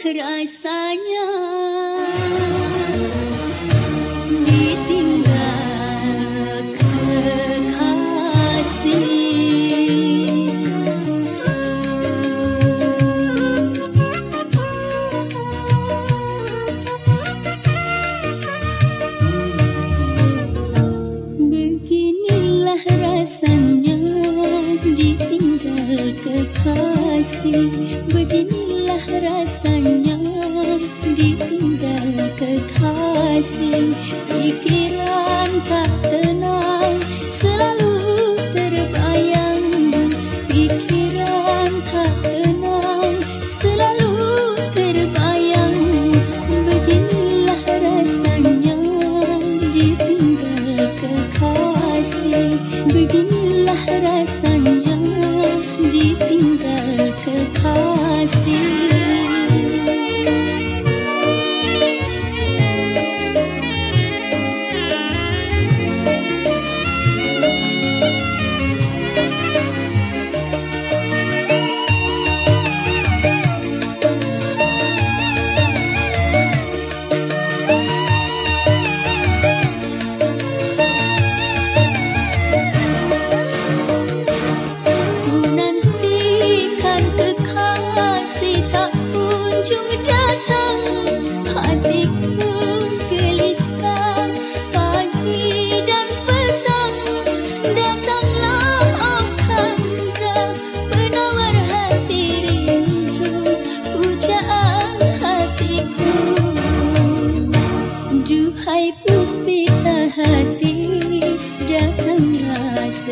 rasanya ditinggal kekasih. Beginilah rasanya ditinggal kekasih Beginilah rasanya. Ditinggal kekasih Pikiran tak tenang. Selalu terbayang Pikiran tak tenang. Selalu terbayang Beginilah rasanya. Ditinggal kekasih Beginilah rasanya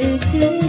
C'était